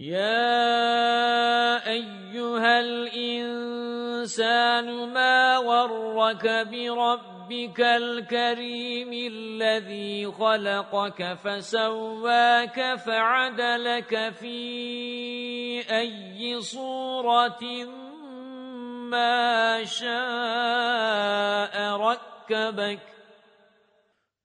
يا ايها الانسان ما غرك بربك الكريم الذي خلقك فسواك فعدلك في اي صوره ما شاء ركبك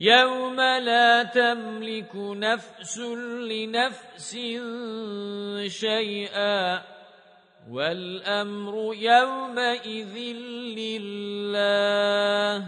يَوْمَ لَا تَمْلِكُ نَفْسٌ لِنَفْسٍ شَيْئًا وَالْأَمْرُ يَوْمَئِذٍ لِلَّهِ